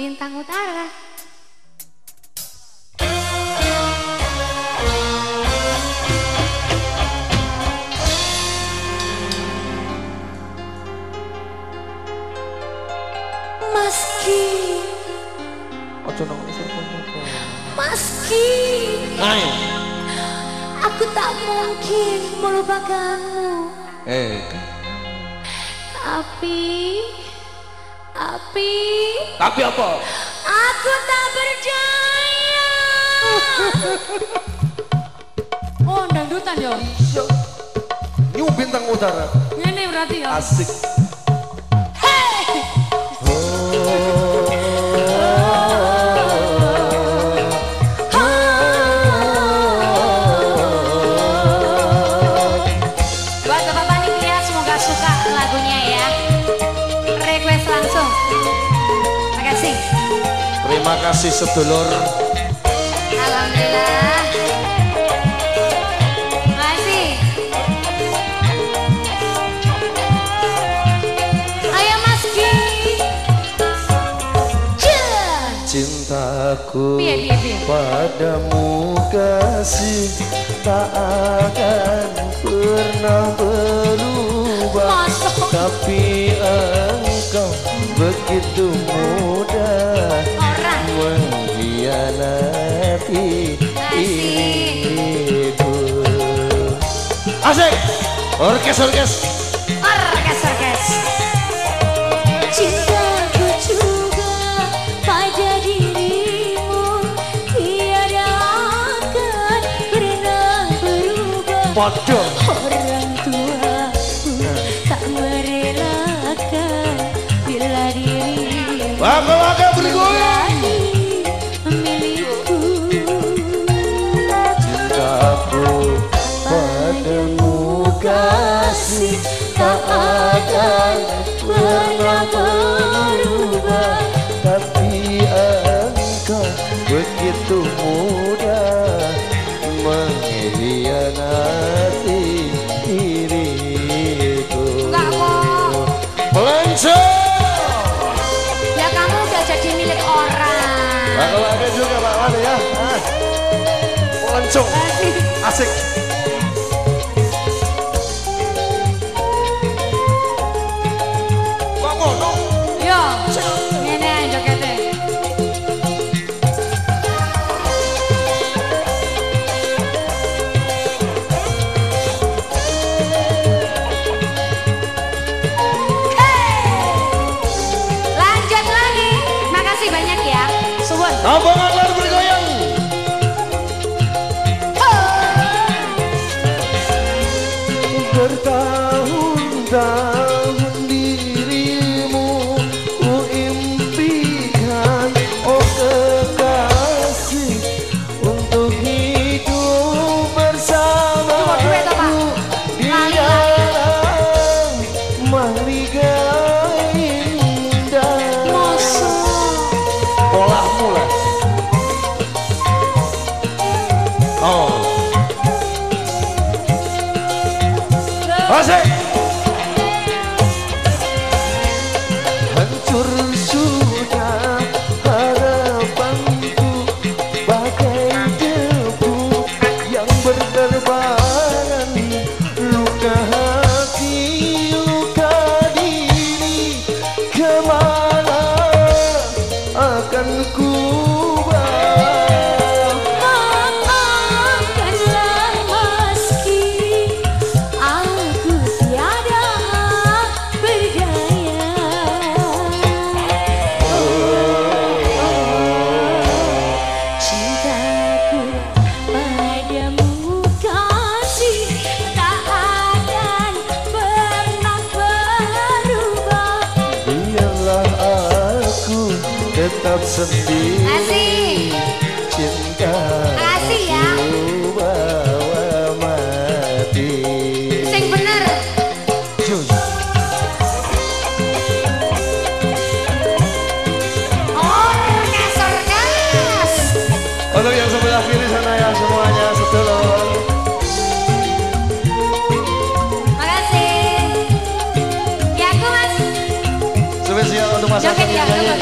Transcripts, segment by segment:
Bintang Utara. Meski Ojo nang Meski. Aku tak mungkin melupakanmu Eh, Tapi Tapi tapi apa? Aku tak percaya Oh dangdutan yo Yo. New bintang utara. Ini berarti ya Asik. Kasih sedulur. Alhamdulillah Makasih Ayo Mas Ki. Cintaku Piye, piye, piye? padamu kasih tak akan pernah berubah Masuk. Tapi engkau begitu mudah mengkhianati Asik. Orkes, orkes! Orkes orkes Cintaku juga pada dirimu Tiada akan pernah berubah Podo! Orang tuaku tak merelakan Bila dirimu Waka-waka kasih tak akan pernah berubah. Tapi engkau begitu mudah mengkhianati diriku. Enggak kok Melancar! Ya kamu udah jadi milik orang. Waka-waka juga Pak Wali ya. Ah. Asik! Suwun. Oh Asik tetap sendiri Asik. Cinta Makasih ya. bawa mati Sing bener. Jun. Orkes orkes. Untuk yang sebelah kiri sana ya semuanya sedulur Makasih. Ya aku mas. Spesial untuk Joget ya, yang nyanyi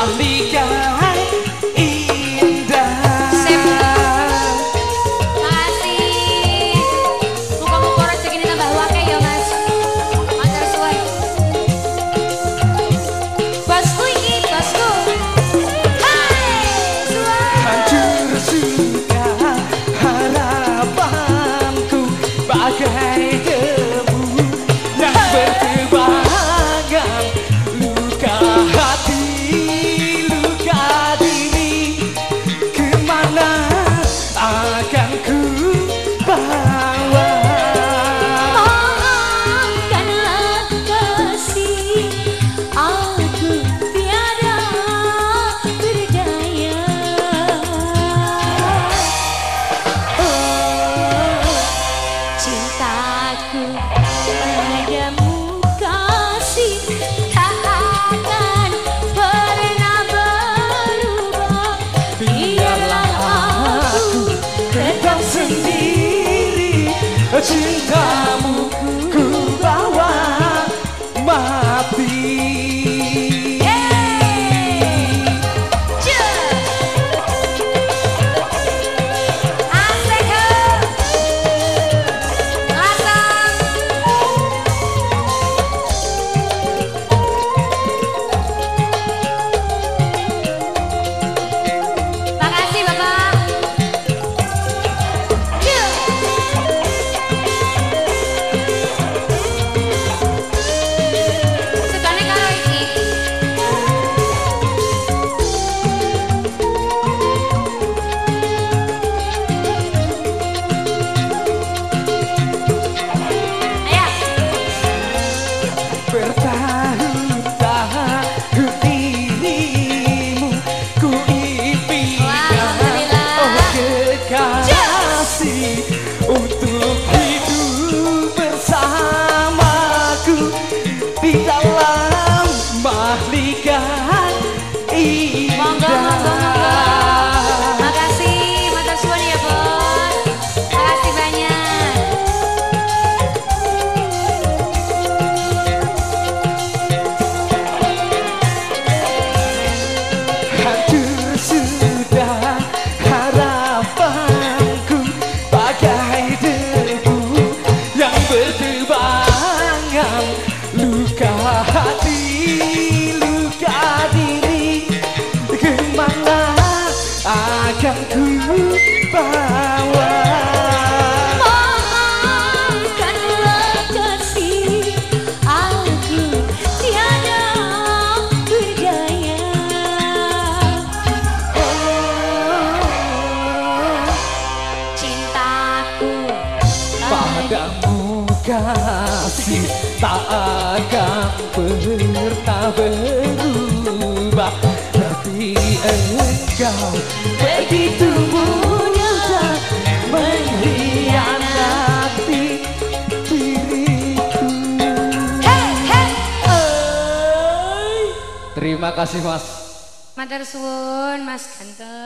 Paz te amo. beragam peserta berubah? Tapi engkau begitu bunyata mengkhianati diriku. Hey, hey, oh. Terima kasih mas. Matur suwun Mas Ganteng.